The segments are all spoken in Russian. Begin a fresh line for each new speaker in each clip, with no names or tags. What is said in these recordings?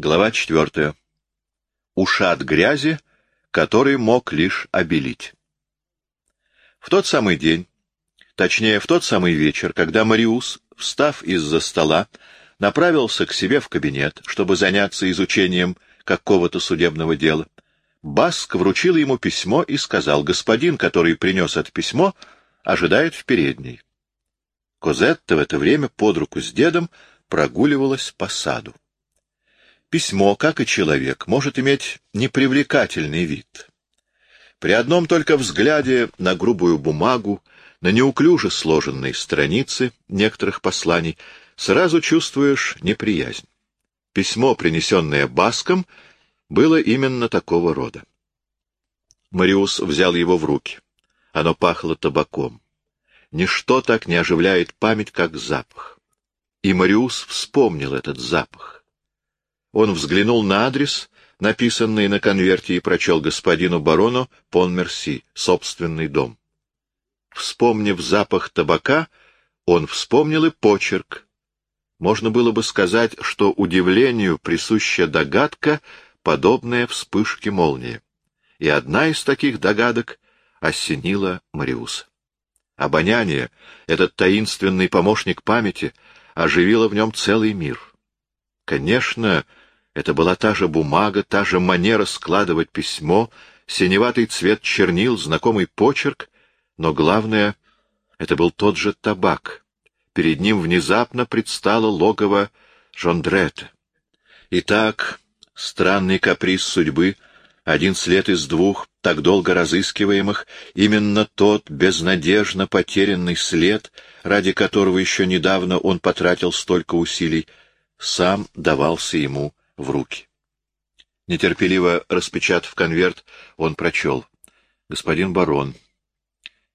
Глава четвертая. Ушат грязи, который мог лишь обелить. В тот самый день, точнее, в тот самый вечер, когда Мариус, встав из-за стола, направился к себе в кабинет, чтобы заняться изучением какого-то судебного дела, Баск вручил ему письмо и сказал, господин, который принес это письмо, ожидает в передней. Козетта в это время под руку с дедом прогуливалась по саду. Письмо, как и человек, может иметь непривлекательный вид. При одном только взгляде на грубую бумагу, на неуклюже сложенные страницы некоторых посланий, сразу чувствуешь неприязнь. Письмо, принесенное Баском, было именно такого рода. Мариус взял его в руки. Оно пахло табаком. Ничто так не оживляет память, как запах. И Мариус вспомнил этот запах. Он взглянул на адрес, написанный на конверте, и прочел господину барону Понмерси, собственный дом. Вспомнив запах табака, он вспомнил и почерк. Можно было бы сказать, что удивлению присуща догадка, подобная вспышке молнии. И одна из таких догадок осенила Мариуса. Обоняние, этот таинственный помощник памяти, оживило в нем целый мир. Конечно, это была та же бумага, та же манера складывать письмо, синеватый цвет чернил, знакомый почерк, но главное — это был тот же табак. Перед ним внезапно предстало логово Жондрета. Итак, странный каприз судьбы, один след из двух, так долго разыскиваемых, именно тот безнадежно потерянный след, ради которого еще недавно он потратил столько усилий, сам давался ему в руки. Нетерпеливо распечатав конверт, он прочел. «Господин барон,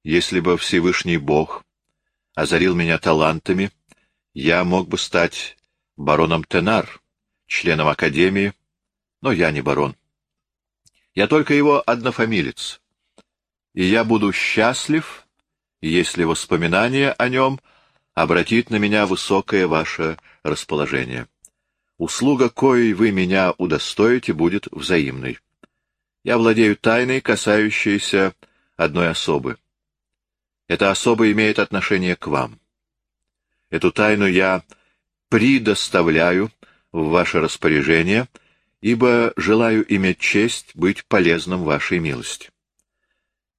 если бы Всевышний Бог озарил меня талантами, я мог бы стать бароном Тенар, членом Академии, но я не барон. Я только его однофамилец, и я буду счастлив, если воспоминание о нем обратит на меня высокое ваше расположение. Услуга, коей вы меня удостоите, будет взаимной. Я владею тайной, касающейся одной особы. Эта особа имеет отношение к вам. Эту тайну я предоставляю в ваше распоряжение, ибо желаю иметь честь быть полезным вашей милости.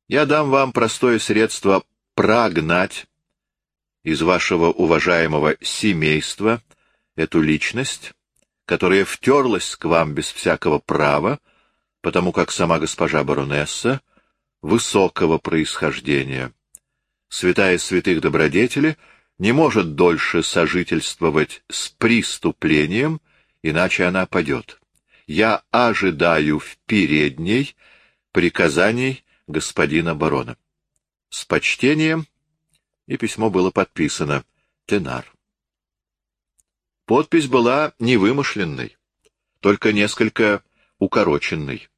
Я дам вам простое средство прогнать из вашего уважаемого семейства эту личность, которая втерлась к вам без всякого права, потому как сама госпожа баронесса высокого происхождения, святая святых добродетели, не может дольше сожительствовать с преступлением, иначе она падет. Я ожидаю в передней приказаний господина барона. С почтением, и письмо было подписано Тенар. Подпись была невымышленной, только несколько укороченной.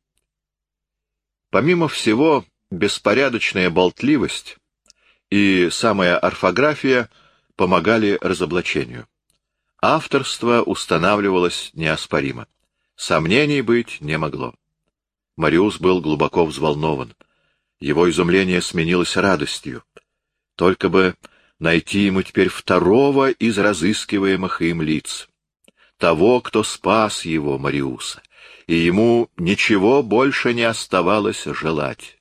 Помимо всего, беспорядочная болтливость и самая орфография помогали разоблачению. Авторство устанавливалось неоспоримо. Сомнений быть не могло. Мариус был глубоко взволнован. Его изумление сменилось радостью. Только бы найти ему теперь второго из разыскиваемых им лиц, того, кто спас его, Мариуса, и ему ничего больше не оставалось желать.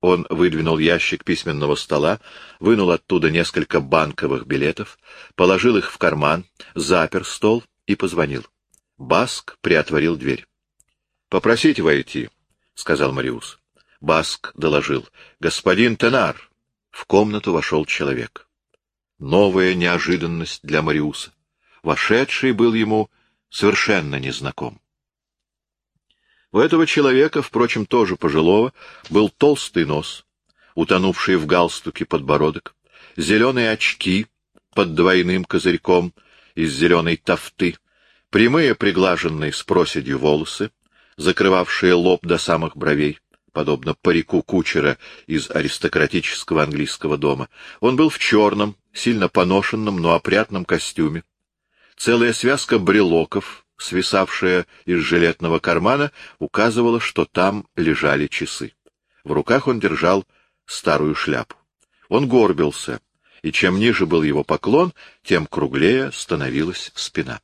Он выдвинул ящик письменного стола, вынул оттуда несколько банковых билетов, положил их в карман, запер стол и позвонил. Баск приотворил дверь. — Попросите войти, — сказал Мариус. Баск доложил. — Господин Тенар. В комнату вошел человек. Новая неожиданность для Мариуса. Вошедший был ему совершенно незнаком. У этого человека, впрочем, тоже пожилого, был толстый нос, утонувший в галстуке подбородок, зеленые очки под двойным козырьком из зеленой тофты, прямые приглаженные с проседью волосы, закрывавшие лоб до самых бровей, подобно парику кучера из аристократического английского дома. Он был в черном, сильно поношенном, но опрятном костюме. Целая связка брелоков свисавшая из жилетного кармана, указывала, что там лежали часы. В руках он держал старую шляпу. Он горбился, и чем ниже был его поклон, тем круглее становилась спина.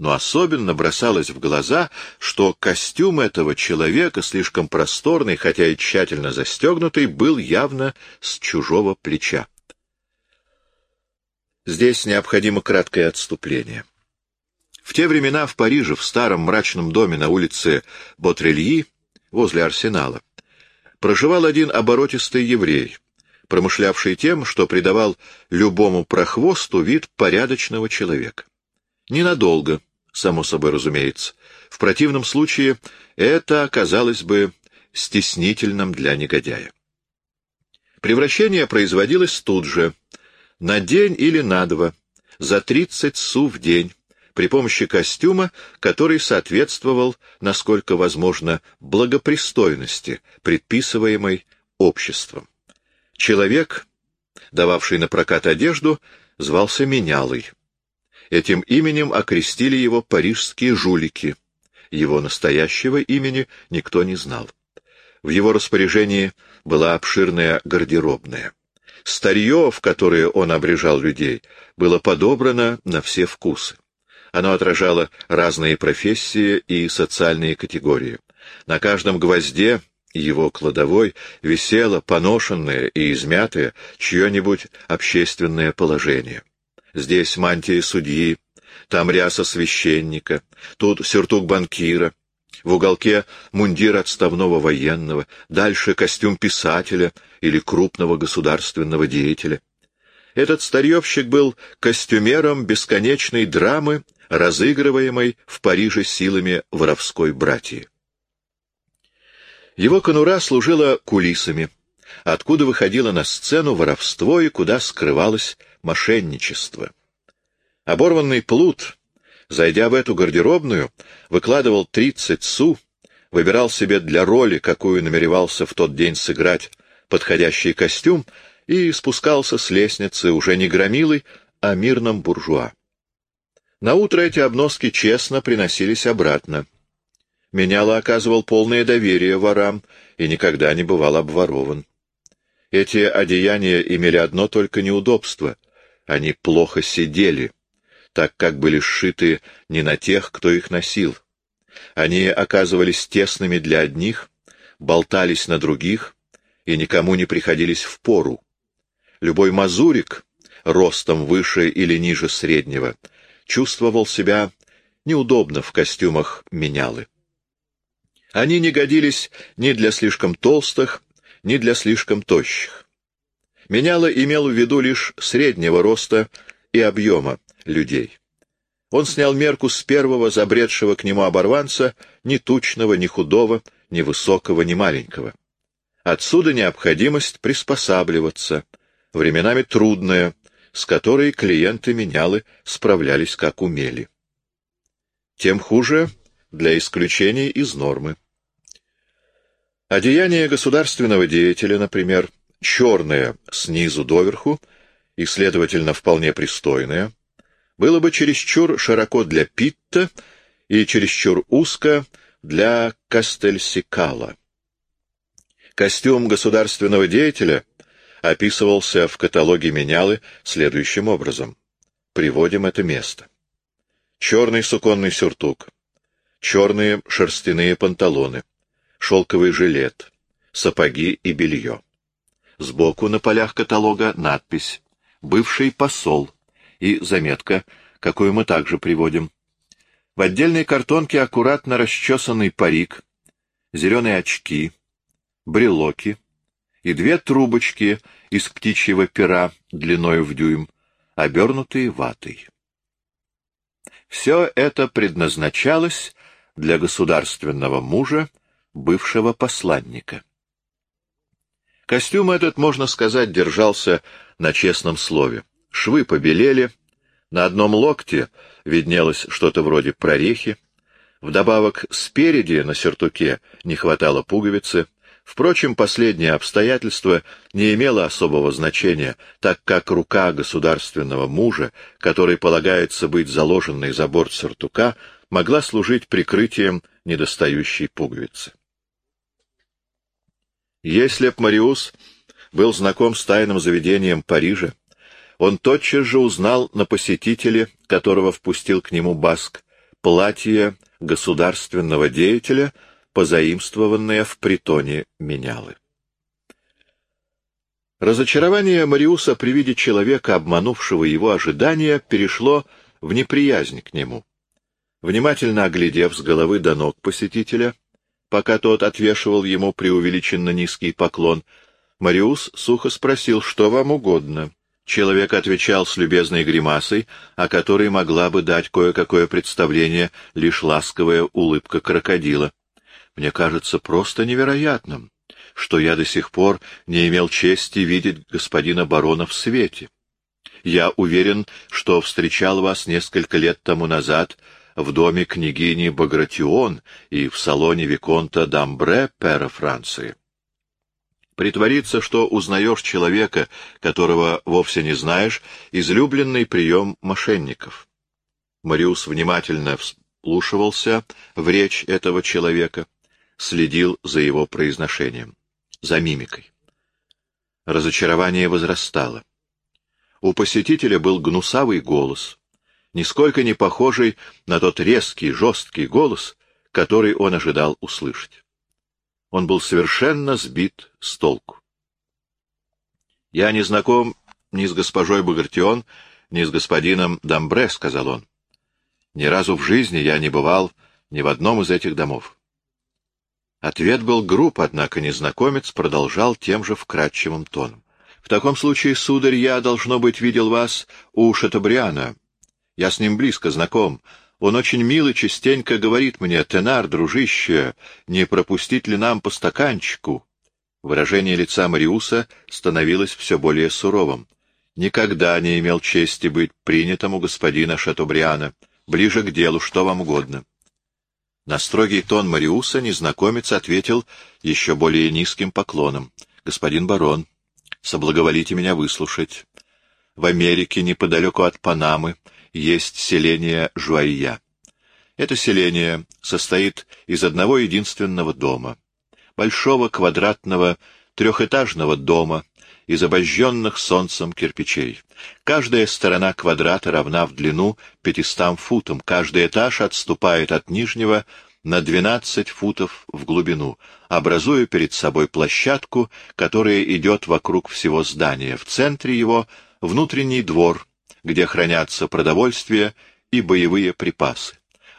Но особенно бросалось в глаза, что костюм этого человека, слишком просторный, хотя и тщательно застегнутый, был явно с чужого плеча. Здесь необходимо краткое отступление. В те времена в Париже, в старом мрачном доме на улице Ботрельи, возле Арсенала, проживал один оборотистый еврей, промышлявший тем, что придавал любому прохвосту вид порядочного человека. Ненадолго, само собой разумеется. В противном случае это оказалось бы стеснительным для негодяя. Превращение производилось тут же, на день или на два, за 30 су в день, при помощи костюма, который соответствовал, насколько возможно, благопристойности, предписываемой обществом. Человек, дававший на прокат одежду, звался Менялой. Этим именем окрестили его парижские жулики. Его настоящего имени никто не знал. В его распоряжении была обширная гардеробная. Старье, в которое он обрежал людей, было подобрано на все вкусы. Оно отражало разные профессии и социальные категории. На каждом гвозде его кладовой висело поношенное и измятое чье-нибудь общественное положение. Здесь мантия судьи, там ряса священника, тут сюртук банкира, в уголке мундир отставного военного, дальше костюм писателя или крупного государственного деятеля. Этот старьевщик был костюмером бесконечной драмы, разыгрываемой в Париже силами воровской братьи. Его конура служила кулисами, откуда выходило на сцену воровство и куда скрывалось мошенничество. Оборванный плут, зайдя в эту гардеробную, выкладывал тридцать су, выбирал себе для роли, какую намеревался в тот день сыграть, подходящий костюм и спускался с лестницы уже не громилой, а мирным буржуа. Наутро эти обноски честно приносились обратно. Меняло оказывал полное доверие ворам и никогда не бывал обворован. Эти одеяния имели одно только неудобство — они плохо сидели, так как были сшиты не на тех, кто их носил. Они оказывались тесными для одних, болтались на других и никому не приходились в пору. Любой мазурик, ростом выше или ниже среднего, чувствовал себя неудобно в костюмах менялы. Они не годились ни для слишком толстых, ни для слишком тощих. Меняло имел в виду лишь среднего роста и объема людей. Он снял мерку с первого забредшего к нему оборванца, ни тучного, ни худого, ни высокого, ни маленького. Отсюда необходимость приспосабливаться, временами трудная, с которой клиенты менялы справлялись как умели. Тем хуже для исключений из нормы. Одеяние государственного деятеля, например, черное снизу доверху и, следовательно, вполне пристойное, было бы чересчур широко для Питта и чересчур узко для Кастельсикала. Костюм государственного деятеля описывался в каталоге Менялы следующим образом. Приводим это место. Черный суконный сюртук, черные шерстяные панталоны, шелковый жилет, сапоги и белье. Сбоку на полях каталога надпись «Бывший посол» и заметка, какую мы также приводим. В отдельной картонке аккуратно расчесанный парик, зеленые очки, брелоки и две трубочки из птичьего пера длиною в дюйм, обернутые ватой. Все это предназначалось для государственного мужа, бывшего посланника. Костюм этот, можно сказать, держался на честном слове. Швы побелели, на одном локте виднелось что-то вроде прорехи, вдобавок спереди на сюртуке не хватало пуговицы, Впрочем, последнее обстоятельство не имело особого значения, так как рука государственного мужа, который полагается быть заложенной за борт сюртука, могла служить прикрытием недостающей пуговицы. Если б Мариус был знаком с тайным заведением Парижа, он тотчас же узнал на посетителе, которого впустил к нему Баск, платье государственного деятеля, позаимствованное в притоне менялы. Разочарование Мариуса при виде человека, обманувшего его ожидания, перешло в неприязнь к нему. Внимательно оглядев с головы до ног посетителя, пока тот отвешивал ему преувеличенно низкий поклон, Мариус сухо спросил, что вам угодно. Человек отвечал с любезной гримасой, о которой могла бы дать кое-какое представление лишь ласковая улыбка крокодила. «Мне кажется просто невероятным, что я до сих пор не имел чести видеть господина барона в свете. Я уверен, что встречал вас несколько лет тому назад в доме княгини Багратион и в салоне Виконта Дамбре, пера Франции. Притвориться, что узнаешь человека, которого вовсе не знаешь, излюбленный прием мошенников. Мариус внимательно вслушивался в речь этого человека, следил за его произношением, за мимикой. Разочарование возрастало. У посетителя был гнусавый голос, нисколько не похожий на тот резкий, жесткий голос, который он ожидал услышать. Он был совершенно сбит с толку. — Я не знаком ни с госпожой Багартион, ни с господином Дамбре, — сказал он. — Ни разу в жизни я не бывал ни в одном из этих домов. Ответ был груб, однако незнакомец продолжал тем же вкрадчивым тоном. — В таком случае, сударь, я, должно быть, видел вас у Шатабриана, я с ним близко знаком. Он очень милый, частенько говорит мне, «Тенар, дружище, не пропустить ли нам по стаканчику?» Выражение лица Мариуса становилось все более суровым. «Никогда не имел чести быть принятым у господина Шатобриана. Ближе к делу, что вам угодно». На строгий тон Мариуса незнакомец ответил еще более низким поклоном. «Господин барон, соблаговолите меня выслушать. В Америке, неподалеку от Панамы, есть селение Жуайя. Это селение состоит из одного единственного дома. Большого квадратного трехэтажного дома из обожженных солнцем кирпичей. Каждая сторона квадрата равна в длину 500 футам, каждый этаж отступает от нижнего на 12 футов в глубину, образуя перед собой площадку, которая идет вокруг всего здания. В центре его внутренний двор, где хранятся продовольствие и боевые припасы.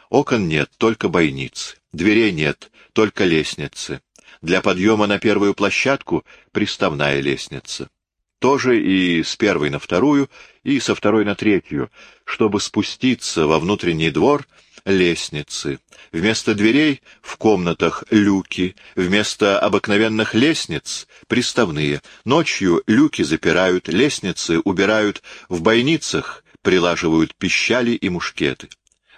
Окон нет, только бойницы. Дверей нет, только лестницы. Для подъема на первую площадку — приставная лестница. Тоже и с первой на вторую, и со второй на третью. Чтобы спуститься во внутренний двор — лестницы. Вместо дверей в комнатах люки, вместо обыкновенных лестниц — приставные. Ночью люки запирают, лестницы убирают, в бойницах прилаживают пищали и мушкеты.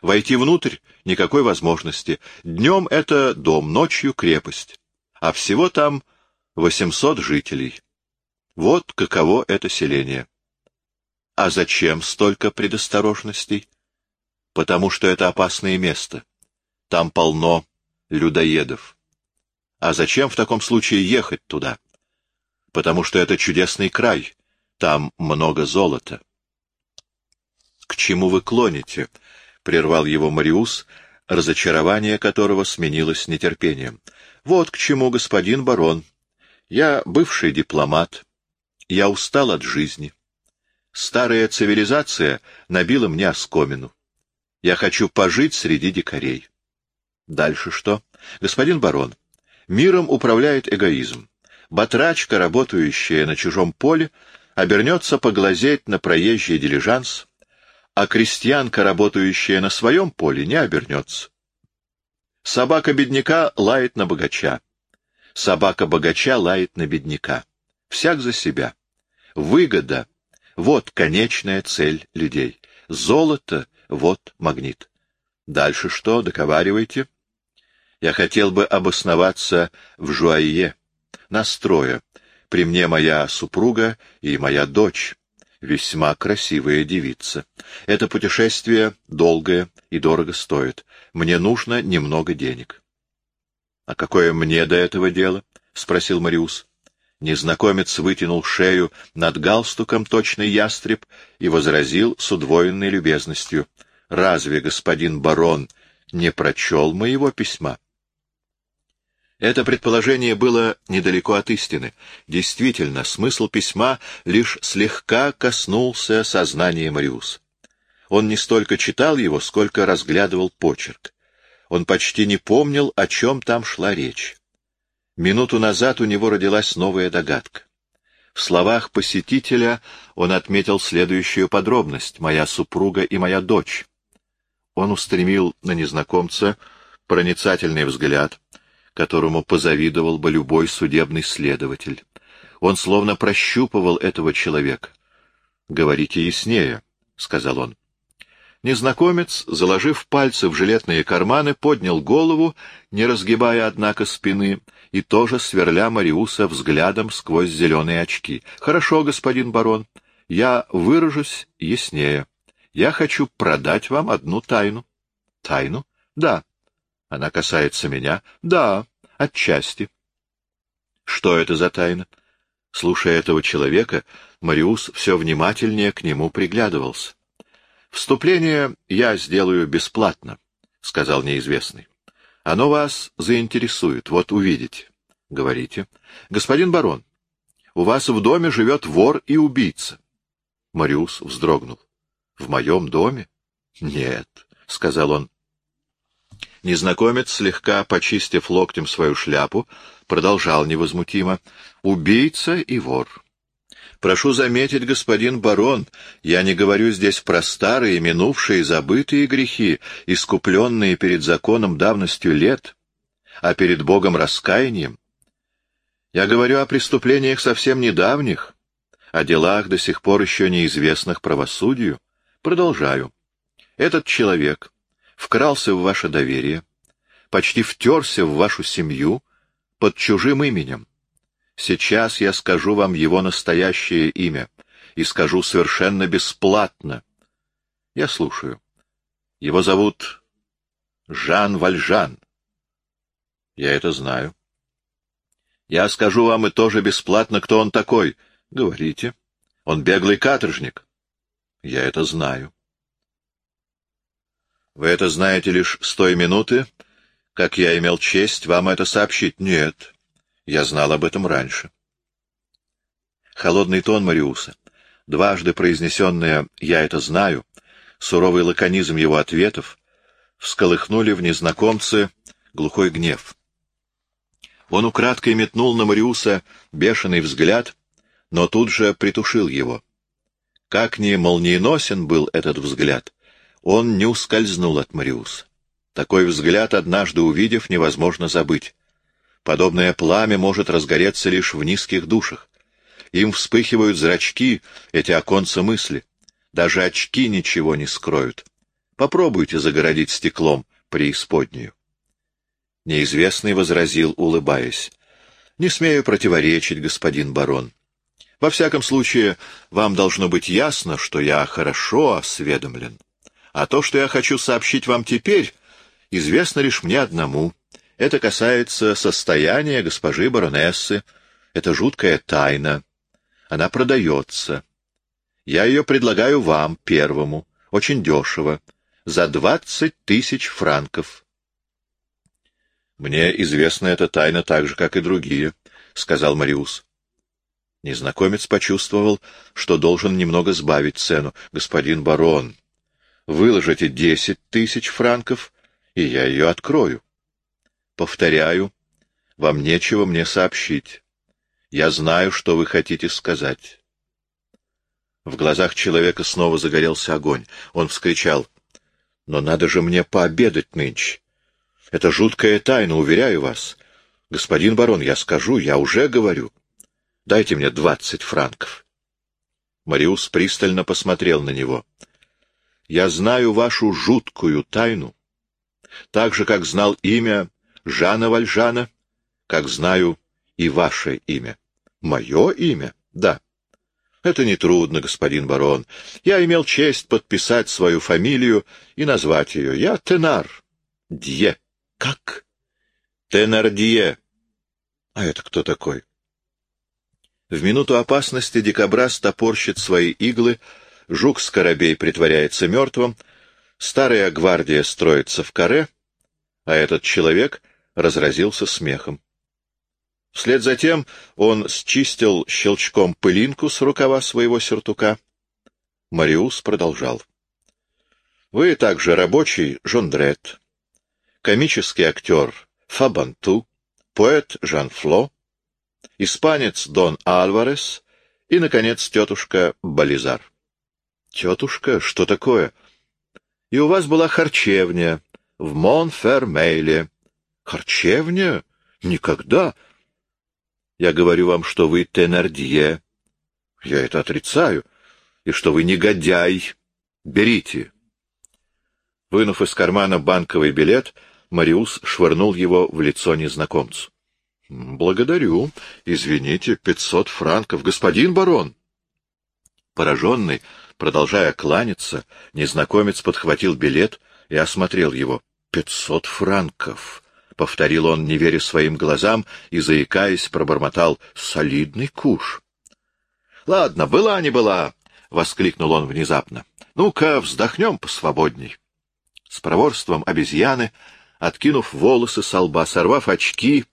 Войти внутрь — никакой возможности. Днем это дом, ночью — крепость. А всего там 800 жителей. Вот каково это селение. А зачем столько предосторожностей? Потому что это опасное место. Там полно людоедов. А зачем в таком случае ехать туда? Потому что это чудесный край. Там много золота. — К чему вы клоните? — прервал его Мариус, разочарование которого сменилось нетерпением. — Вот к чему, господин барон. Я бывший дипломат. Я устал от жизни. Старая цивилизация набила мне оскомину. Я хочу пожить среди дикарей. Дальше что? Господин барон, миром управляет эгоизм. Батрачка, работающая на чужом поле, обернется поглазеть на проезжий дилижанс, а крестьянка, работающая на своем поле, не обернется. Собака бедняка лает на богача. Собака богача лает на бедняка. Всяк за себя. Выгода — вот конечная цель людей. Золото вот магнит. Дальше что? Договаривайте. Я хотел бы обосноваться в Жуайе. Настроя. При мне моя супруга и моя дочь. весьма красивая девица. Это путешествие долгое и дорого стоит. Мне нужно немного денег. — А какое мне до этого дело? — спросил Мариус. Незнакомец вытянул шею над галстуком, точный ястреб, и возразил с удвоенной любезностью. — Разве господин барон не прочел моего письма? Это предположение было недалеко от истины. Действительно, смысл письма лишь слегка коснулся сознания Мариуса. Он не столько читал его, сколько разглядывал почерк. Он почти не помнил, о чем там шла речь. Минуту назад у него родилась новая догадка. В словах посетителя он отметил следующую подробность — «моя супруга и моя дочь». Он устремил на незнакомца проницательный взгляд, которому позавидовал бы любой судебный следователь. Он словно прощупывал этого человека. — Говорите яснее, — сказал он. Незнакомец, заложив пальцы в жилетные карманы, поднял голову, не разгибая, однако, спины, и тоже сверля Мариуса взглядом сквозь зеленые очки. — Хорошо, господин барон, я выражусь яснее. Я хочу продать вам одну тайну. — Тайну? — Да. Она касается меня? Да, отчасти. Что это за тайна? Слушая этого человека, Мариус все внимательнее к нему приглядывался. «Вступление я сделаю бесплатно», — сказал неизвестный. «Оно вас заинтересует, вот увидите». «Говорите». «Господин барон, у вас в доме живет вор и убийца». Мариус вздрогнул. «В моем доме?» «Нет», — сказал он. Незнакомец, слегка почистив локтем свою шляпу, продолжал невозмутимо. «Убийца и вор». Прошу заметить, господин барон, я не говорю здесь про старые, минувшие, забытые грехи, искупленные перед законом давностью лет, а перед Богом раскаянием. Я говорю о преступлениях совсем недавних, о делах, до сих пор еще неизвестных правосудию. Продолжаю. Этот человек вкрался в ваше доверие, почти втерся в вашу семью под чужим именем. Сейчас я скажу вам его настоящее имя и скажу совершенно бесплатно. Я слушаю. Его зовут Жан Вальжан. Я это знаю. Я скажу вам и тоже бесплатно, кто он такой. Говорите. Он беглый каторжник. Я это знаю. Вы это знаете лишь с той минуты, как я имел честь вам это сообщить. Нет, я знал об этом раньше. Холодный тон Мариуса, дважды произнесенное «я это знаю», суровый лаконизм его ответов, всколыхнули в незнакомце глухой гнев. Он украдкой метнул на Мариуса бешеный взгляд, но тут же притушил его. Как ни молниеносен был этот взгляд, он не ускользнул от Мариуса. Такой взгляд, однажды увидев, невозможно забыть. Подобное пламя может разгореться лишь в низких душах. Им вспыхивают зрачки, эти оконца мысли. Даже очки ничего не скроют. Попробуйте загородить стеклом преисподнюю. Неизвестный возразил, улыбаясь. — Не смею противоречить, господин барон. Во всяком случае, вам должно быть ясно, что я хорошо осведомлен. А то, что я хочу сообщить вам теперь, известно лишь мне одному. Это касается состояния госпожи баронессы. Это жуткая тайна. Она продается. Я ее предлагаю вам, первому, очень дешево, за двадцать тысяч франков. «Мне известна эта тайна так же, как и другие», — сказал Мариус. Незнакомец почувствовал, что должен немного сбавить цену. «Господин барон, выложите десять тысяч франков, и я ее открою. Повторяю, вам нечего мне сообщить. Я знаю, что вы хотите сказать. В глазах человека снова загорелся огонь. Он вскричал. «Но надо же мне пообедать нынче. Это жуткая тайна, уверяю вас. Господин барон, я скажу, я уже говорю. Дайте мне двадцать франков». Мариус пристально посмотрел на него. Я знаю вашу жуткую тайну, так же, как знал имя Жана Вальжана, как знаю и ваше имя. Мое имя? Да. Это нетрудно, господин барон. Я имел честь подписать свою фамилию и назвать ее. Я Тенар. Дье. Как? Тенардье. А это кто такой? В минуту опасности дикобраз топорщит свои иглы, жук-скоробей притворяется мертвым, старая гвардия строится в каре, а этот человек разразился смехом. Вслед за тем он счистил щелчком пылинку с рукава своего сюртука. Мариус продолжал. — Вы также рабочий Жондрет, комический актер Фабанту, поэт Жан Фло, испанец Дон Альварес и, наконец, тетушка Бализар. — Тетушка? Что такое? — И у вас была харчевня в Монфермейле. — Харчевня? Никогда! — я говорю вам, что вы Тенардье. Я это отрицаю. И что вы негодяй. Берите. Вынув из кармана банковый билет, Мариус швырнул его в лицо незнакомцу. — Благодарю. Извините, пятьсот франков. Господин барон! Пораженный, продолжая кланяться, незнакомец подхватил билет и осмотрел его. — Пятьсот франков! — повторил он, не веря своим глазам, и, заикаясь, пробормотал «солидный куш». «Ладно, была не была!» — воскликнул он внезапно. «Ну-ка, вздохнем посвободней». С проворством обезьяны, откинув волосы со лба, сорвав очки,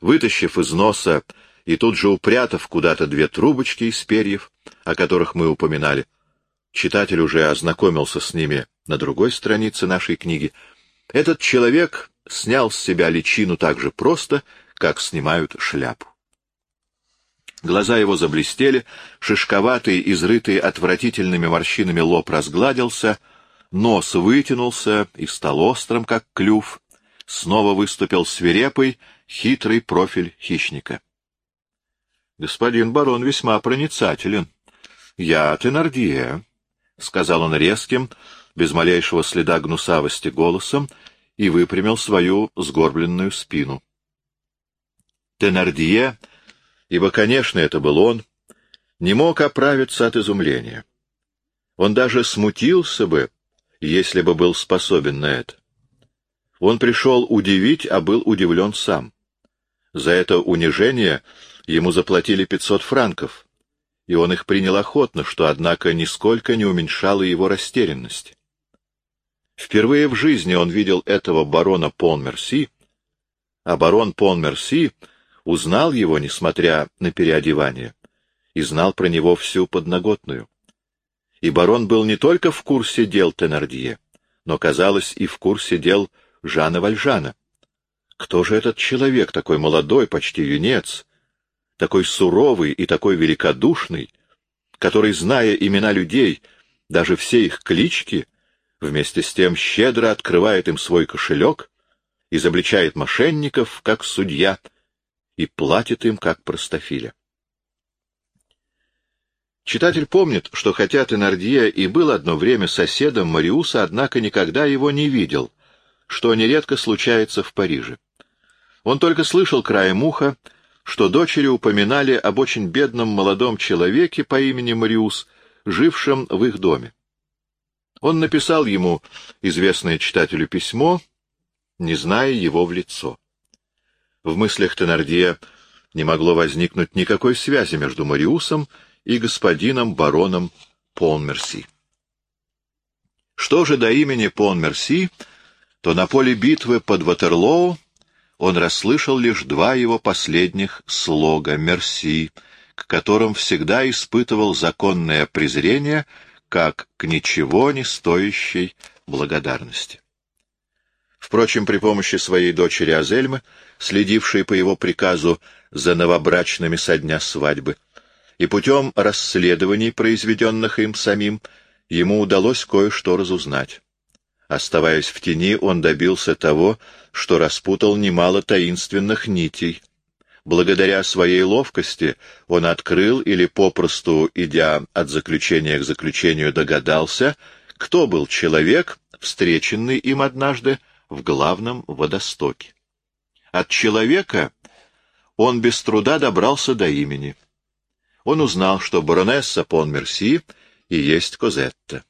вытащив из носа и тут же упрятав куда-то две трубочки из перьев, о которых мы упоминали, читатель уже ознакомился с ними на другой странице нашей книги, этот человек снял с себя личину так же просто, как снимают шляпу. Глаза его заблестели, шишковатый, изрытый отвратительными морщинами лоб разгладился, нос вытянулся и стал острым, как клюв, снова выступил свирепый, хитрый профиль хищника. — Господин барон весьма проницателен. — Я Тенардье, — сказал он резким, без малейшего следа гнусавости голосом, и выпрямил свою сгорбленную спину. Тенардье, ибо, конечно, это был он, не мог оправиться от изумления. Он даже смутился бы, если бы был способен на это. Он пришел удивить, а был удивлен сам. За это унижение ему заплатили пятьсот франков, и он их принял охотно, что, однако, нисколько не уменьшало его растерянность. Впервые в жизни он видел этого барона Понмерси, а барон Понмерси узнал его, несмотря на переодевание, и знал про него всю подноготную. И барон был не только в курсе дел Тенардье, но, казалось, и в курсе дел Жана Вальжана. Кто же этот человек, такой молодой, почти юнец, такой суровый и такой великодушный, который, зная имена людей, даже все их клички, вместе с тем щедро открывает им свой кошелек, изобличает мошенников, как судья, и платит им, как простофиля. Читатель помнит, что хотя Тенардье и был одно время соседом Мариуса, однако никогда его не видел, что нередко случается в Париже. Он только слышал краем уха, что дочери упоминали об очень бедном молодом человеке по имени Мариус, жившем в их доме. Он написал ему известное читателю письмо, не зная его в лицо. В мыслях Тенардье не могло возникнуть никакой связи между Мариусом и господином бароном Понмерси. Что же до имени Понмерси, то на поле битвы под Ватерлоу он расслышал лишь два его последних слога «мерси», к которым всегда испытывал законное презрение — как к ничего не стоящей благодарности. Впрочем, при помощи своей дочери Азельмы, следившей по его приказу за новобрачными со дня свадьбы, и путем расследований, произведенных им самим, ему удалось кое-что разузнать. Оставаясь в тени, он добился того, что распутал немало таинственных нитей, Благодаря своей ловкости он открыл или попросту, идя от заключения к заключению, догадался, кто был человек, встреченный им однажды в главном водостоке. От человека он без труда добрался до имени. он узнал, что баронесса Понмерси и есть Козетта.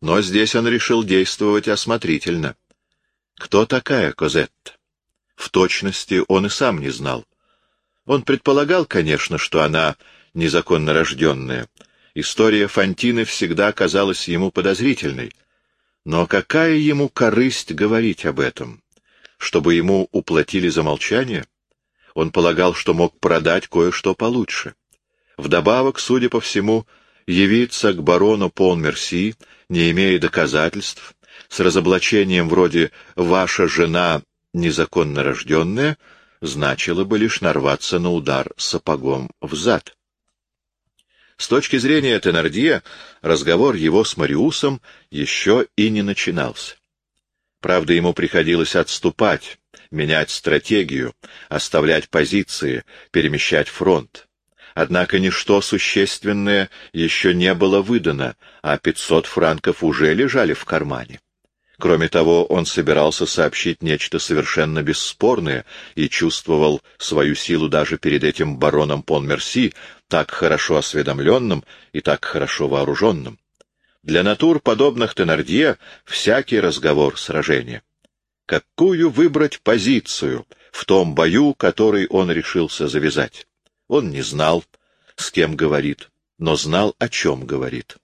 Но здесь он решил действовать осмотрительно. Кто такая Козетта? В точности он и сам не знал. Он предполагал, конечно, что она незаконно рожденная. История Фантины всегда казалась ему подозрительной. Но какая ему корысть говорить об этом? Чтобы ему уплатили за молчание? Он полагал, что мог продать кое-что получше. Вдобавок, судя по всему, явиться к барону Пон-Мерси, не имея доказательств, с разоблачением вроде «ваша жена незаконно рожденная», значило бы лишь нарваться на удар сапогом в зад. С точки зрения Тенардье, разговор его с Мариусом еще и не начинался. Правда, ему приходилось отступать, менять стратегию, оставлять позиции, перемещать фронт. Однако ничто существенное еще не было выдано, а 500 франков уже лежали в кармане. Кроме того, он собирался сообщить нечто совершенно бесспорное и чувствовал свою силу даже перед этим бароном Понмерси, так хорошо осведомленным и так хорошо вооруженным. Для натур, подобных Тенардье, всякий разговор — сражение. Какую выбрать позицию в том бою, который он решился завязать? Он не знал, с кем говорит, но знал, о чем говорит.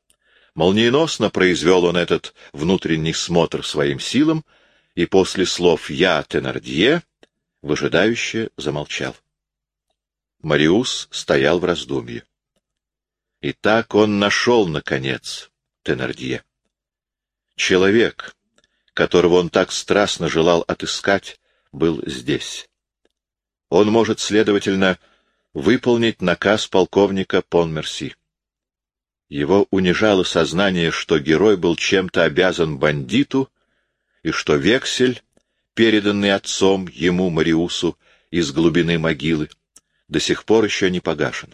Молниеносно произвел он этот внутренний смотр своим силам, и после слов «я, Тенардье» выжидающе замолчал. Мариус стоял в раздумье. И так он нашел, наконец, Тенардье. Человек, которого он так страстно желал отыскать, был здесь. Он может, следовательно, выполнить наказ полковника Понмерси. Его унижало сознание, что герой был чем-то обязан бандиту, и что вексель, переданный отцом ему, Мариусу, из глубины могилы, до сих пор еще не погашен.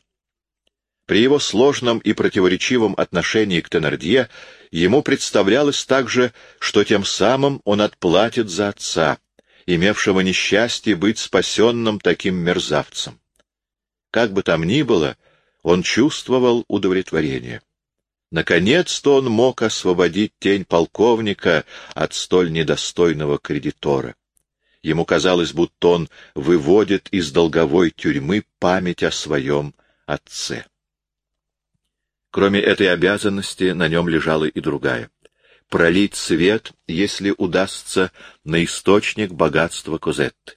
При его сложном и противоречивом отношении к Тенардье ему представлялось также, что тем самым он отплатит за отца, имевшего несчастье быть спасенным таким мерзавцем. Как бы там ни было, он чувствовал удовлетворение. Наконец-то он мог освободить тень полковника от столь недостойного кредитора. Ему казалось, будто он выводит из долговой тюрьмы память о своем отце. Кроме этой обязанности, на нем лежала и другая — пролить свет, если удастся, на источник богатства Козетты.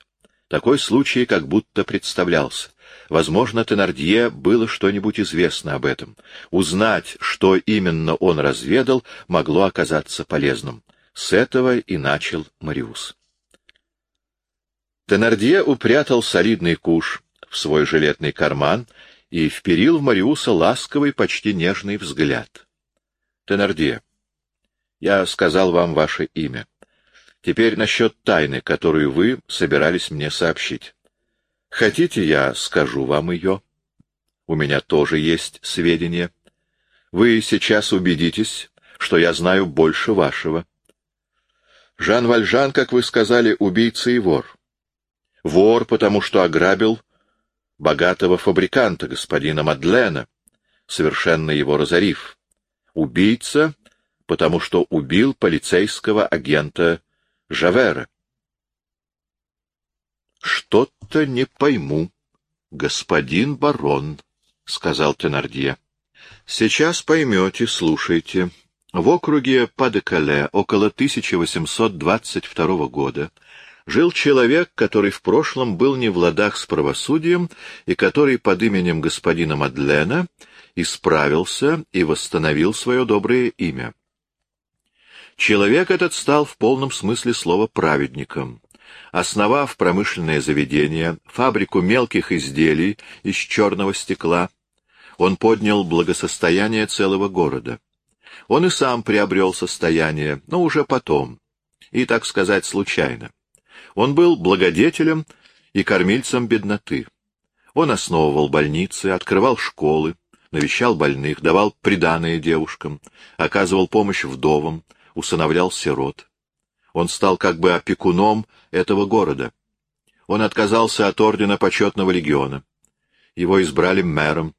Такой случай как будто представлялся. Возможно, Тенардье было что-нибудь известно об этом. Узнать, что именно он разведал, могло оказаться полезным. С этого и начал Мариус. Тенардье упрятал солидный куш в свой жилетный карман и вперил в Мариуса ласковый, почти нежный взгляд. — Тенардье, я сказал вам ваше имя. Теперь насчет тайны, которую вы собирались мне сообщить. Хотите, я скажу вам ее? У меня тоже есть сведения. Вы сейчас убедитесь, что я знаю больше вашего. Жан Вальжан, как вы сказали, убийца и вор. Вор, потому что ограбил богатого фабриканта, господина Мадлена, совершенно его разорив. Убийца, потому что убил полицейского агента Жавера. Что-то не пойму, господин барон, сказал Тенардье. Сейчас поймете, слушайте. В округе Падекале около 1822 года жил человек, который в прошлом был не в ладах с правосудием и который под именем господина Мадлена исправился и восстановил свое доброе имя. Человек этот стал в полном смысле слова праведником. Основав промышленное заведение, фабрику мелких изделий из черного стекла, он поднял благосостояние целого города. Он и сам приобрел состояние, но уже потом, и, так сказать, случайно. Он был благодетелем и кормильцем бедноты. Он основывал больницы, открывал школы, навещал больных, давал приданое девушкам, оказывал помощь вдовам, усыновлял сирот. Он стал как бы опекуном этого города. Он отказался от ордена почетного легиона. Его избрали мэром.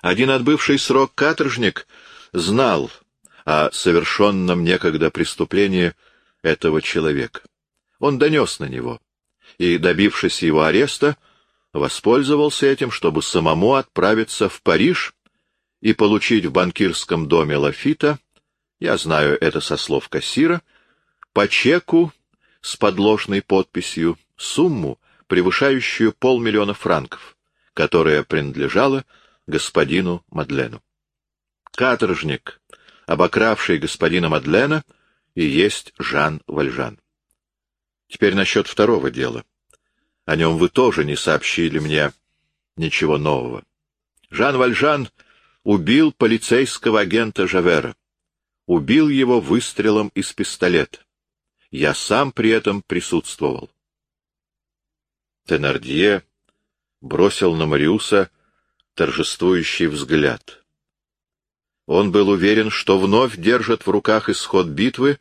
Один отбывший срок каторжник знал о совершенном некогда преступлении этого человека. Он донес на него, и, добившись его ареста, воспользовался этим, чтобы самому отправиться в Париж и получить в банкирском доме Лафита, я знаю это со слов кассира, по чеку с подложной подписью сумму, превышающую полмиллиона франков, которая принадлежала господину Мадлену. Каторжник, обокравший господина Мадлена, и есть Жан Вальжан. Теперь насчет второго дела. О нем вы тоже не сообщили мне ничего нового. Жан Вальжан убил полицейского агента Жавера. Убил его выстрелом из пистолета. Я сам при этом присутствовал. Тенардье бросил на Мариуса торжествующий взгляд. Он был уверен, что вновь держит в руках исход битвы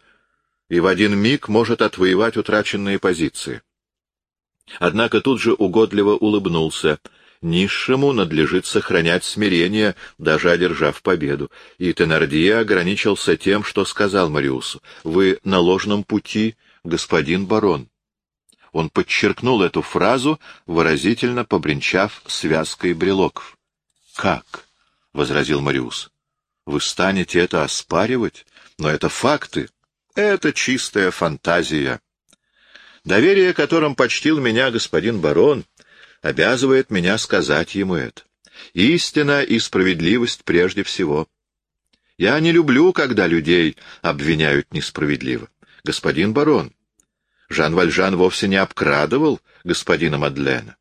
и в один миг может отвоевать утраченные позиции. Однако тут же угодливо улыбнулся. Низшему надлежит сохранять смирение, даже одержав победу. И Тенардия ограничился тем, что сказал Мариусу. «Вы на ложном пути, господин барон». Он подчеркнул эту фразу, выразительно побренчав связкой брелоков. «Как?» — возразил Мариус. «Вы станете это оспаривать? Но это факты. Это чистая фантазия». Доверие, которым почтил меня господин барон, обязывает меня сказать ему это. Истина и справедливость прежде всего. Я не люблю, когда людей обвиняют несправедливо. Господин барон, Жан Вальжан вовсе не обкрадывал господина Мадлена.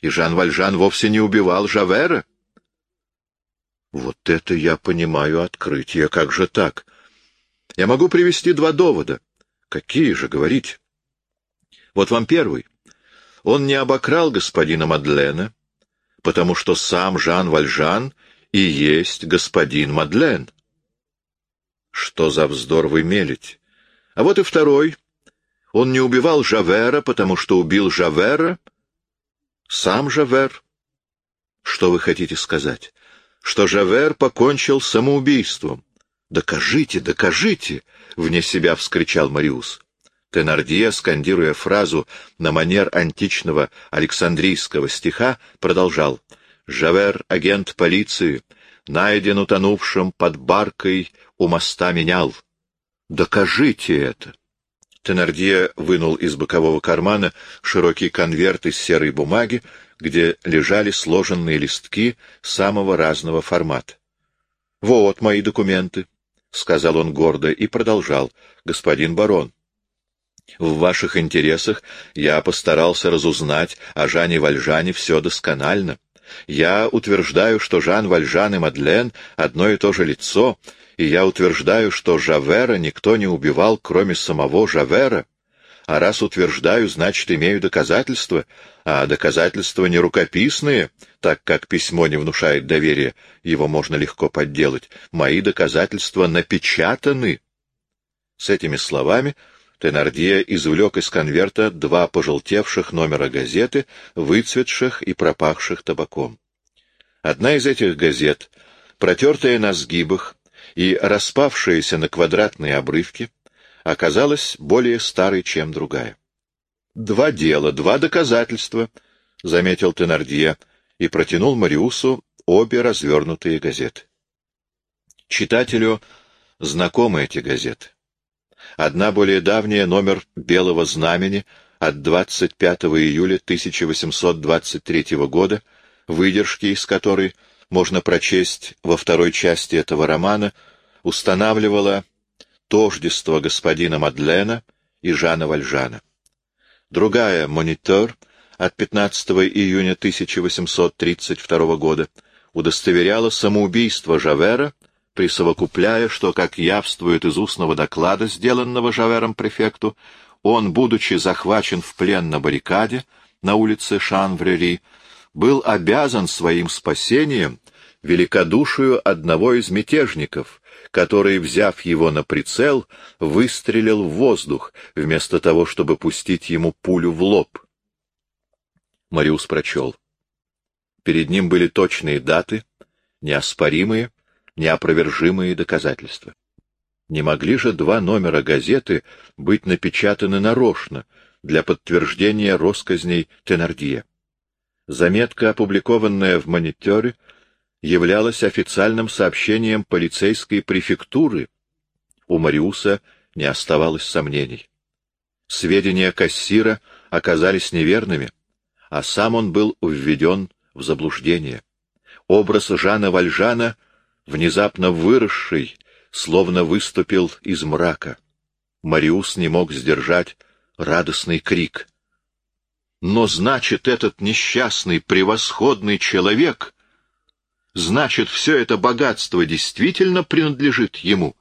И Жан Вальжан вовсе не убивал Жавера. Вот это я понимаю открытие. Как же так? Я могу привести два довода. Какие же, говорить? Вот вам первый. Он не обокрал господина Мадлена, потому что сам Жан Вальжан и есть господин Мадлен. Что за вздор вы мелите? А вот и второй. Он не убивал Жавера, потому что убил Жавера сам Жавер. Что вы хотите сказать? Что Жавер покончил самоубийством. Докажите, докажите! — вне себя вскричал Мариус. Тенардье, скандируя фразу на манер античного Александрийского стиха, продолжал «Жавер, агент полиции, найден утонувшим под баркой у моста менял. Докажите это!» Тенардье вынул из бокового кармана широкий конверт из серой бумаги, где лежали сложенные листки самого разного формата. «Вот мои документы», — сказал он гордо и продолжал. «Господин барон, в ваших интересах я постарался разузнать о Жане Вальжане все досконально. Я утверждаю, что Жан Вальжан и Мадлен — одно и то же лицо, и я утверждаю, что Жавера никто не убивал, кроме самого Жавера. А раз утверждаю, значит, имею доказательства, а доказательства не рукописные, так как письмо не внушает доверия, его можно легко подделать. Мои доказательства напечатаны. С этими словами Тенардье извлек из конверта два пожелтевших номера газеты, выцветших и пропахших табаком. Одна из этих газет, протертая на сгибах и распавшаяся на квадратные обрывки, оказалась более старой, чем другая. «Два дела, два доказательства», — заметил Тенардье и протянул Мариусу обе развернутые газеты. Читателю знакомы эти газеты. Одна более давняя, номер «Белого знамени» от 25 июля 1823 года, выдержки из которой можно прочесть во второй части этого романа, устанавливала тождество господина Мадлена и Жана Вальжана. Другая «Монитор» от 15 июня 1832 года удостоверяла самоубийство Жавера присовокупляя, что, как явствует из устного доклада, сделанного Жавером префекту, он, будучи захвачен в плен на баррикаде на улице Шанврери, был обязан своим спасением великодушию одного из мятежников, который, взяв его на прицел, выстрелил в воздух, вместо того, чтобы пустить ему пулю в лоб. Мариус прочел. Перед ним были точные даты неоспоримые, неопровержимые доказательства. Не могли же два номера газеты быть напечатаны нарочно для подтверждения росказней Тенардье? Заметка, опубликованная в «Мониторе», являлась официальным сообщением полицейской префектуры. У Мариуса не оставалось сомнений. Сведения кассира оказались неверными, а сам он был введен в заблуждение. Образ Жана Вальжана, внезапно выросший, словно выступил из мрака. Мариус не мог сдержать радостный крик. Но значит, этот несчастный, превосходный человек, значит, все это богатство действительно принадлежит ему.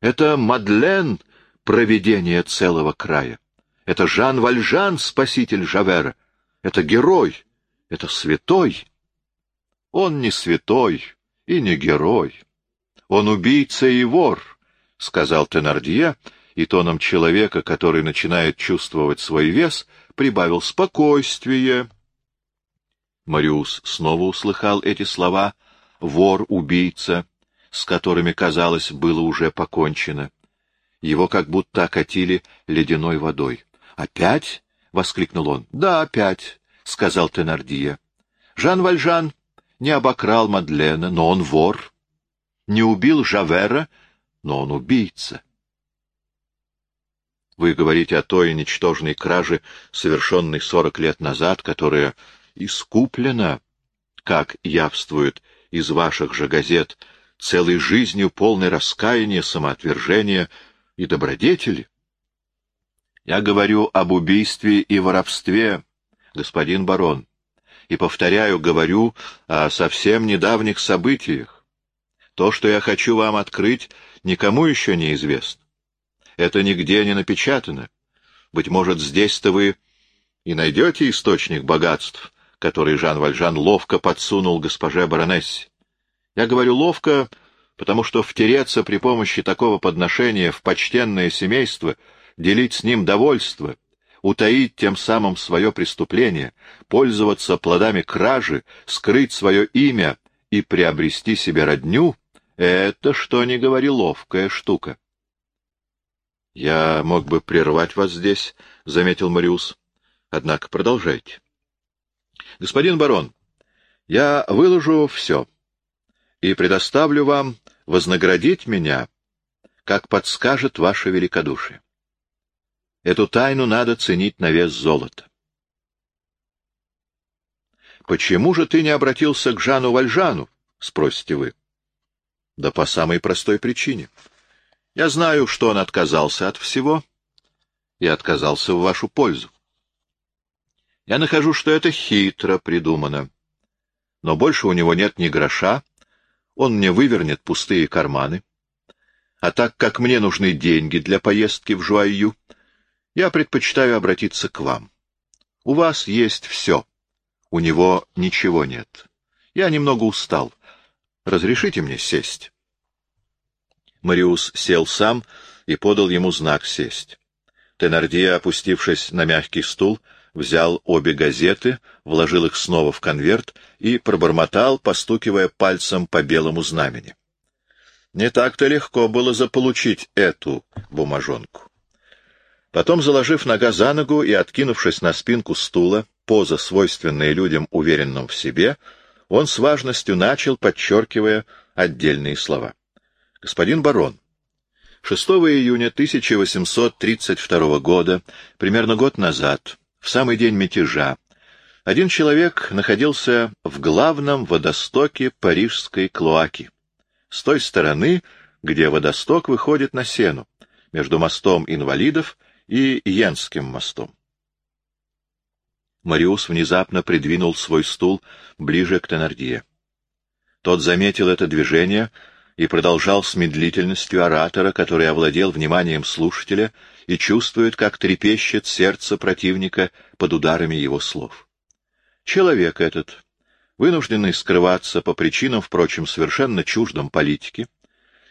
Это Мадлен — провидение целого края. Это Жан Вальжан, спаситель Жавера. Это герой. Это святой. Он не святой и не герой. Он убийца и вор, — сказал Тенардье, и тоном человека, который начинает чувствовать свой вес, прибавил спокойствие. Мариус снова услыхал эти слова «вор, убийца», с которыми, казалось, было уже покончено. Его как будто окатили ледяной водой. «Опять?» — воскликнул он. «Да, опять», — сказал Тенардия. «Жан Вальжан не обокрал Мадлена, но он вор. Не убил Жавера, но он убийца». Вы говорите о той ничтожной краже, совершенной сорок лет назад, которая искуплена, как явствует из ваших же газет, целой жизнью полной раскаяния, самоотвержения и добродетели. Я говорю об убийстве и воровстве, господин барон, и, повторяю, говорю о совсем недавних событиях. То, что я хочу вам открыть, никому еще не известно. Это нигде не напечатано. Быть может, здесь-то вы и найдете источник богатств, который Жан Вальжан ловко подсунул госпоже баронессе. Я говорю ловко, потому что втереться при помощи такого подношения в почтенное семейство — делить с ним довольство, утаить тем самым свое преступление, пользоваться плодами кражи, скрыть свое имя и приобрести себе родню — это, что ни говори, ловкая штука. — Я мог бы прервать вас здесь, — заметил Мариус. — Однако продолжайте. — Господин барон, я выложу все и предоставлю вам вознаградить меня, как подскажет ваше великодушие. Эту тайну надо ценить на вес золота. «Почему же ты не обратился к Жану Вальжану?» — спросите вы. Да по самой простой причине. Я знаю, что он отказался от всего и отказался в вашу пользу. Я нахожу, что это хитро придумано. Но больше у него нет ни гроша, он мне вывернет пустые карманы. А так как мне нужны деньги для поездки в Жуайю, я предпочитаю обратиться к вам. У вас есть все. У него ничего нет. Я немного устал. Разрешите мне сесть?» Мариус сел сам и подал ему знак сесть. Тенардия, опустившись на мягкий стул, взял обе газеты, вложил их снова в конверт и пробормотал, постукивая пальцем по белому знамени. Не так-то легко было заполучить эту бумажонку. Потом, заложив нога за ногу и откинувшись на спинку стула, поза, свойственная людям, уверенным в себе, он с важностью начал, подчеркивая отдельные слова. «Господин барон, 6 июня 1832 года, примерно год назад, в самый день мятежа, один человек находился в главном водостоке парижской клоаки, с той стороны, где водосток выходит на сену, между мостом инвалидов и Йенским мостом. Мариус внезапно придвинул свой стул ближе к Тенардье. Тот заметил это движение и продолжал с медлительностью оратора, который овладел вниманием слушателя и чувствует, как трепещет сердце противника под ударами его слов. Человек этот, вынужденный скрываться по причинам, впрочем, совершенно чуждым политике,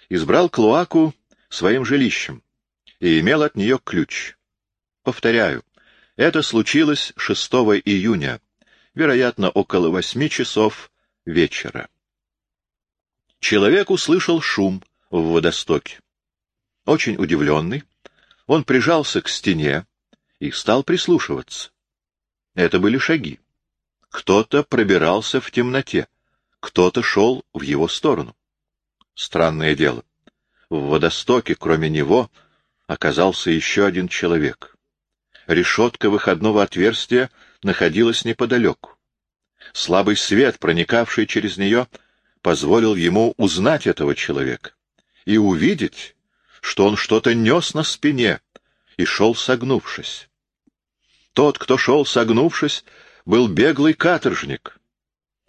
избрал Клоаку своим жилищем, и имел от нее ключ. Повторяю, это случилось 6 июня, вероятно, около восьми часов вечера. Человек услышал шум в водостоке. Очень удивленный, он прижался к стене и стал прислушиваться. Это были шаги. Кто-то пробирался в темноте, кто-то шел в его сторону. Странное дело. В водостоке, кроме него, оказался еще один человек. Решетка выходного отверстия находилась неподалеку. Слабый свет, проникавший через нее, позволил ему узнать этого человека и увидеть, что он что-то нес на спине и шел согнувшись. Тот, кто шел согнувшись, был беглый каторжник,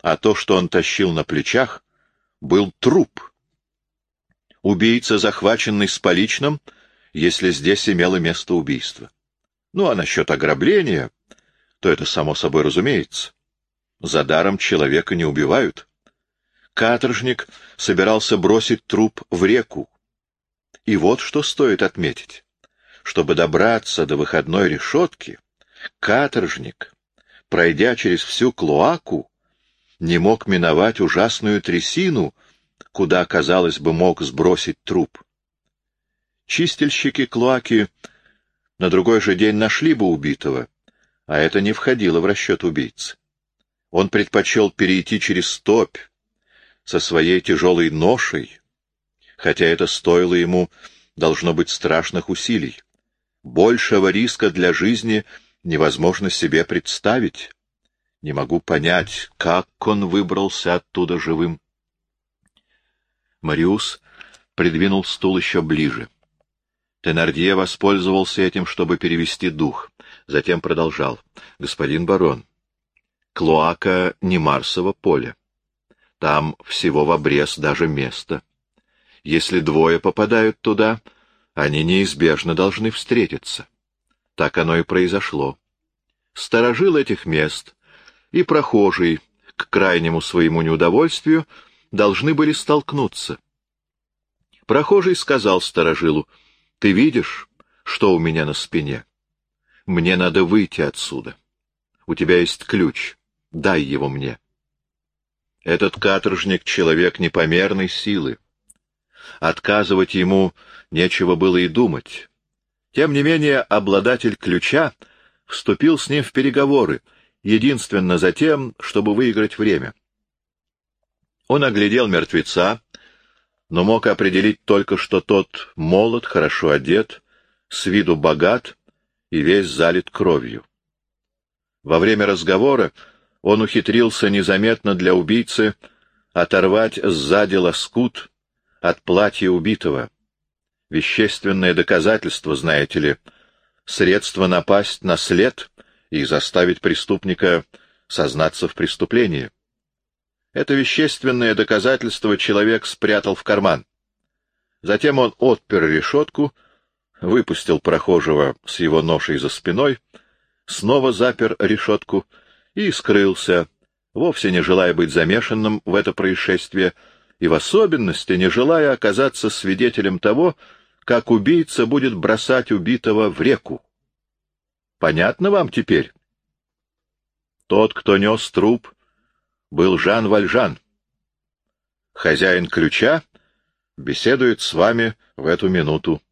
а то, что он тащил на плечах, был труп. Убийца, захваченный с поличным, если здесь имело место убийство. Ну, а насчет ограбления, то это само собой разумеется. За даром человека не убивают. Каторжник собирался бросить труп в реку. И вот что стоит отметить. Чтобы добраться до выходной решетки, каторжник, пройдя через всю клоаку, не мог миновать ужасную трясину, куда, казалось бы, мог сбросить труп. Чистильщики клоаки на другой же день нашли бы убитого, а это не входило в расчет убийцы. Он предпочел перейти через топь со своей тяжелой ношей, хотя это стоило ему, должно быть, страшных усилий. Большего риска для жизни невозможно себе представить. Не могу понять, как он выбрался оттуда живым. Мариус придвинул стул еще ближе. Тенардье воспользовался этим, чтобы перевести дух. Затем продолжал. — Господин барон, Клоака не Марсово поле. Там всего в обрез даже место. Если двое попадают туда, они неизбежно должны встретиться. Так оно и произошло. Сторожил этих мест и прохожий, к крайнему своему неудовольствию, должны были столкнуться. Прохожий сказал сторожилу, — Ты видишь, что у меня на спине? Мне надо выйти отсюда. У тебя есть ключ. Дай его мне. Этот каторжник — человек непомерной силы. Отказывать ему нечего было и думать. Тем не менее, обладатель ключа вступил с ним в переговоры, единственно за тем, чтобы выиграть время. Он оглядел мертвеца, но мог определить только, что тот молод, хорошо одет, с виду богат и весь залит кровью. Во время разговора он ухитрился незаметно для убийцы оторвать сзади лоскут от платья убитого. Вещественное доказательство, знаете ли, средство напасть на след и заставить преступника сознаться в преступлении. Это вещественное доказательство человек спрятал в карман. Затем он отпер решетку, выпустил прохожего с его ношей за спиной, снова запер решетку — и скрылся, вовсе не желая быть замешанным в это происшествие и в особенности не желая оказаться свидетелем того, как убийца будет бросать убитого в реку. Понятно вам теперь? Тот, кто нес труп, был Жан Вальжан. Хозяин ключа беседует с вами в эту минуту,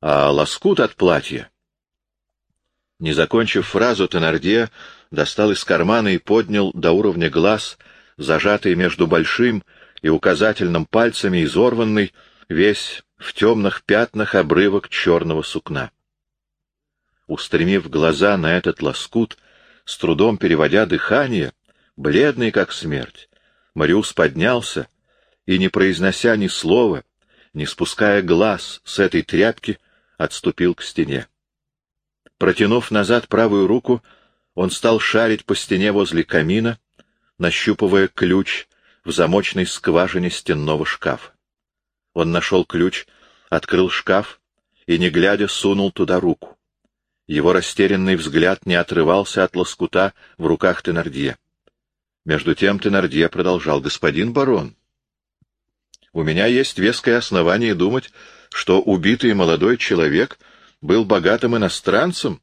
а лоскут от платья. Не закончив фразу, Тенардье достал из кармана и поднял до уровня глаз, зажатый между большим и указательным пальцами изорванный, весь в темных пятнах обрывок черного сукна. Устремив глаза на этот лоскут, с трудом переводя дыхание, бледный как смерть, Мариус поднялся и, не произнося ни слова, не спуская глаз с этой тряпки, отступил к стене. Протянув назад правую руку, он стал шарить по стене возле камина, нащупывая ключ в замочной скважине стенного шкафа. Он нашел ключ, открыл шкаф и, не глядя, сунул туда руку. Его растерянный взгляд не отрывался от лоскута в руках Тенардье. Между тем Тенардье продолжал. — Господин барон, у меня есть веское основание думать, что убитый молодой человек был богатым иностранцем,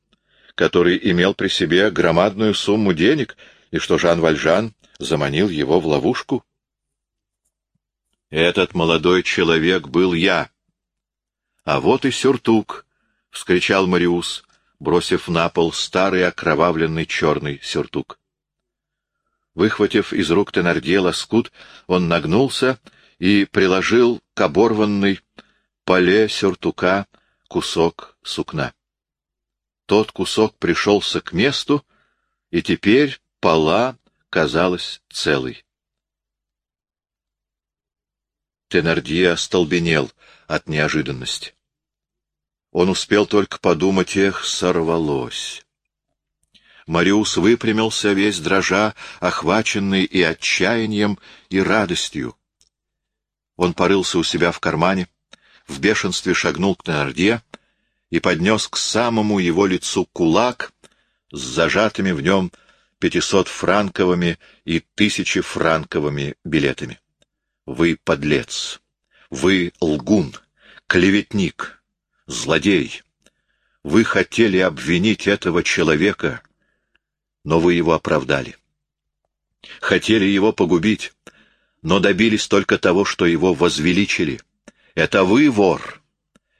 который имел при себе громадную сумму денег, и что Жан Вальжан заманил его в ловушку? Этот молодой человек был я. А вот и сюртук, — вскричал Мариус, бросив на пол старый окровавленный черный сюртук. Выхватив из рук Теннердье лоскут, он нагнулся и приложил к оборванной поле сюртука кусок сукна. Тот кусок пришелся к месту, и теперь пола казалась целой. Теннердье остолбенел от неожиданности. Он успел только подумать, эх, сорвалось. Мариус выпрямился, весь дрожа, охваченный и отчаянием, и радостью. Он порылся у себя в кармане, в бешенстве шагнул к Теннердье и поднес к самому его лицу кулак с зажатыми в нем пятисотфранковыми и тысячефранковыми билетами. Вы подлец, вы лгун, клеветник, злодей. Вы хотели обвинить этого человека, но вы его оправдали. Хотели его погубить, но добились только того, что его возвеличили. Это вы вор,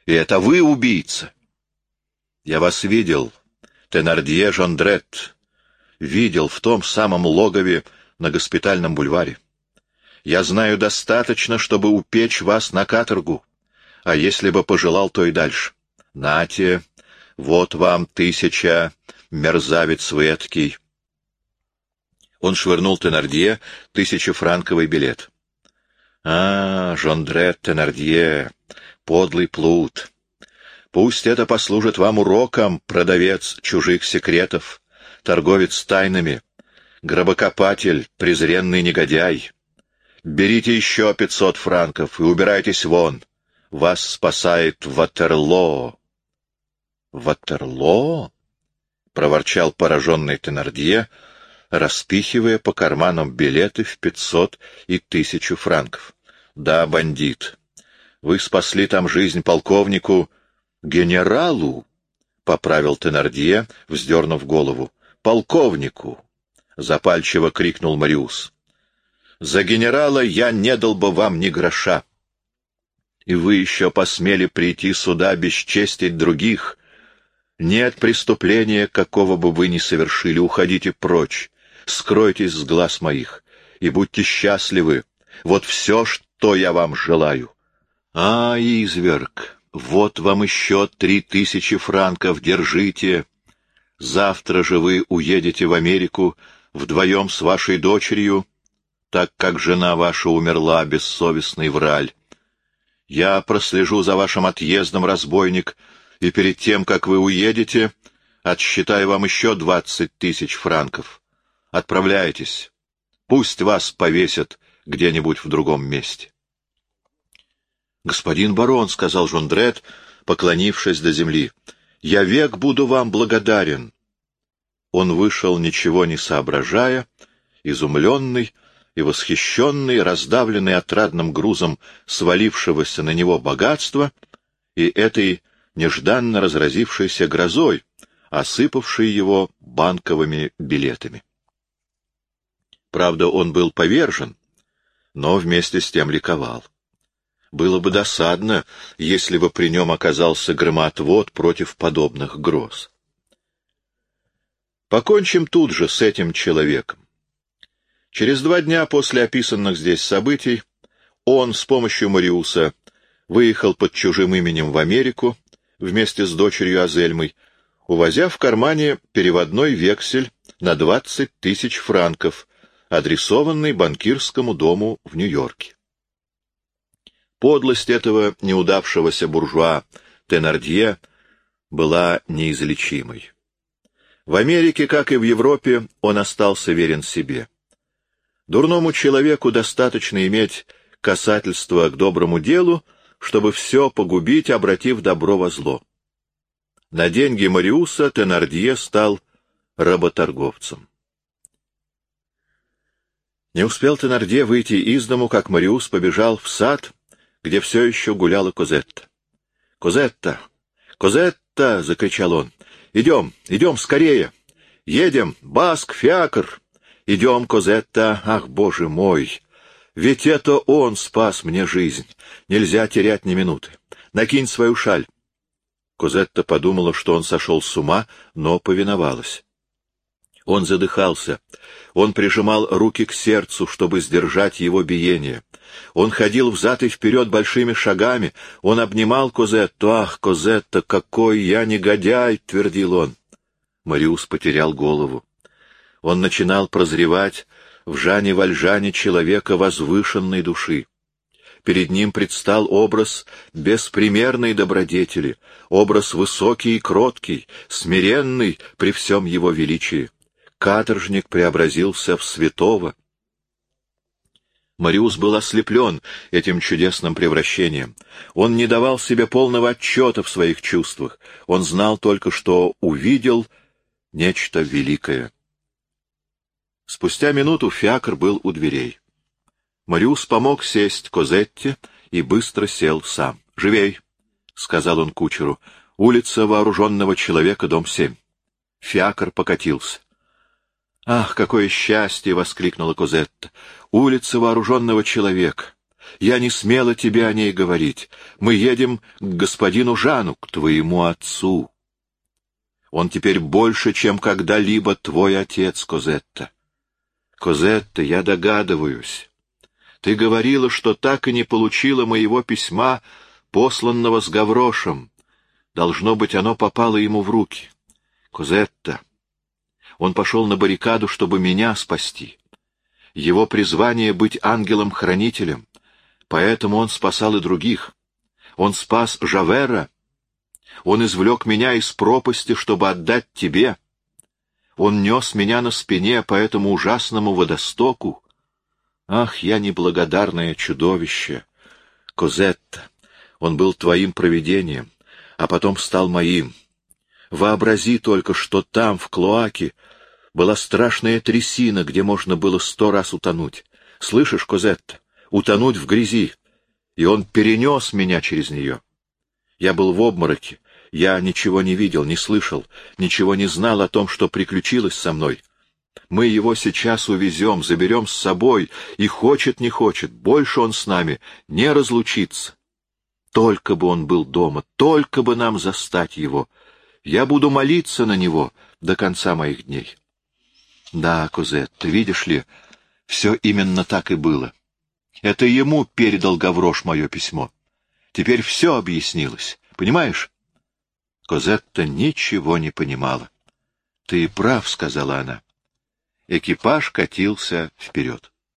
и это вы убийца. Я вас видел, Тенардье Жондрет, видел в том самом логове на госпитальном бульваре. Я знаю достаточно, чтобы упечь вас на каторгу, а если бы пожелал, то и дальше. Нате, вот вам тысяча, мерзавец вы эткий. Он швырнул Тенардье тысячефранковый билет. А, Жондрет Тенардье, подлый плут. Пусть это послужит вам уроком, продавец чужих секретов, торговец тайнами, гробокопатель, презренный негодяй. Берите еще пятьсот франков и убирайтесь вон. Вас спасает Ватерлоо. Ватерлоо? — проворчал пораженный Тенардье, распихивая по карманам билеты в пятьсот и тысячу франков. Да, бандит. Вы спасли там жизнь полковнику, генералу, — поправил Тенардье, вздернув голову. Полковнику! — запальчиво крикнул Мариус. За генерала я не дал бы вам ни гроша. И вы еще посмели прийти сюда бесчестить других. Нет преступления, какого бы вы ни совершили. Уходите прочь, скройтесь с глаз моих и будьте счастливы. Вот все, что я вам желаю. А, изверг, вот вам еще три тысячи франков, держите. Завтра же вы уедете в Америку вдвоем с вашей дочерью, так как жена ваша умерла, бессовестный враль. Я прослежу за вашим отъездом, разбойник, и перед тем, как вы уедете, отсчитаю вам еще двадцать тысяч франков. Отправляйтесь. Пусть вас повесят где-нибудь в другом месте. «Господин барон», — сказал Жондрет, поклонившись до земли, — «я век буду вам благодарен». Он вышел, ничего не соображая, изумленный и восхищенный, раздавленный отрадным грузом свалившегося на него богатства и этой нежданно разразившейся грозой, осыпавшей его банковыми билетами. Правда, он был повержен, но вместе с тем ликовал. Было бы досадно, если бы при нем оказался громоотвод против подобных гроз. Покончим тут же с этим человеком. Через два дня после описанных здесь событий он с помощью Мариуса выехал под чужим именем в Америку вместе с дочерью Азельмой, увозя в кармане переводной вексель на двадцать тысяч франков, адресованный банкирскому дому в Нью-Йорке. Подлость этого неудавшегося буржуа Тенардье была неизлечимой. В Америке, как и в Европе, он остался верен себе. Дурному человеку достаточно иметь касательство к доброму делу, чтобы все погубить, обратив добро во зло. На деньги Мариуса Тенардье стал работорговцем. Не успел Тенардье выйти из дому, как Мариус побежал в сад, где все еще гуляла Козетта. «Козетта! Козетта!» — закричал он. «Идем, идем скорее! Едем! Баск, фиакр! Идем, Козетта! Ах, боже мой! Ведь это он спас мне жизнь. Нельзя терять ни минуты. Накинь свою шаль. Козетта подумала, что он сошел с ума, но повиновалась. Он задыхался. Он прижимал руки к сердцу, чтобы сдержать его биение. Он ходил взад и вперед большими шагами. Он обнимал Козетту. «Ах, Козетта, какой я негодяй!» — твердил он. Мариус потерял голову. Он начинал прозревать в Жане Вальжане человека возвышенной души. Перед ним предстал образ беспримерной добродетели, образ высокий и кроткий, смиренный при всем его величии. Каторжник преобразился в святого. Мариус был ослеплен этим чудесным превращением. Он не давал себе полного отчета в своих чувствах. Он знал только, что увидел нечто великое. Спустя минуту фиакр был у дверей. Мариус помог сесть Козетте и быстро сел сам. — Живей, — сказал он кучеру. — Улица вооруженного человека, дом семь. Фиакр покатился. — Ах, какое счастье! — воскликнула Козетта. — Улица вооруженного человека. Я не смела тебе о ней говорить. Мы едем к господину Жану, к твоему отцу. Он теперь больше, чем когда-либо твой отец, Козетта. Козетта, я догадываюсь. Ты говорила, что так и не получила моего письма, посланного с Гаврошем. Должно быть, оно попало ему в руки. Козетта. Он пошел на баррикаду, чтобы меня спасти. Его призвание — быть ангелом-хранителем, поэтому он спасал и других. Он спас Жавера. Он извлек меня из пропасти, чтобы отдать тебе. Он нес меня на спине по этому ужасному водостоку. Ах, я неблагодарное чудовище! Козетта, он был твоим провидением, а потом стал моим. Вообрази только, что там, в Клоаке, была страшная трясина, где можно было сто раз утонуть. Слышишь, Козетта, утонуть в грязи, и он перенес меня через нее. Я был в обмороке, я ничего не видел, не слышал, ничего не знал о том, что приключилось со мной. Мы его сейчас увезем, заберем с собой, и хочет, не хочет, больше он с нами не разлучится. Только бы он был дома, только бы нам застать его. Я буду молиться на него до конца моих дней. Да, Кузет, ты видишь ли, все именно так и было. Это ему передал Гаврош мое письмо. Теперь все объяснилось, понимаешь? Козетта ничего не понимала. — Ты прав, — сказала она. Экипаж катился вперед.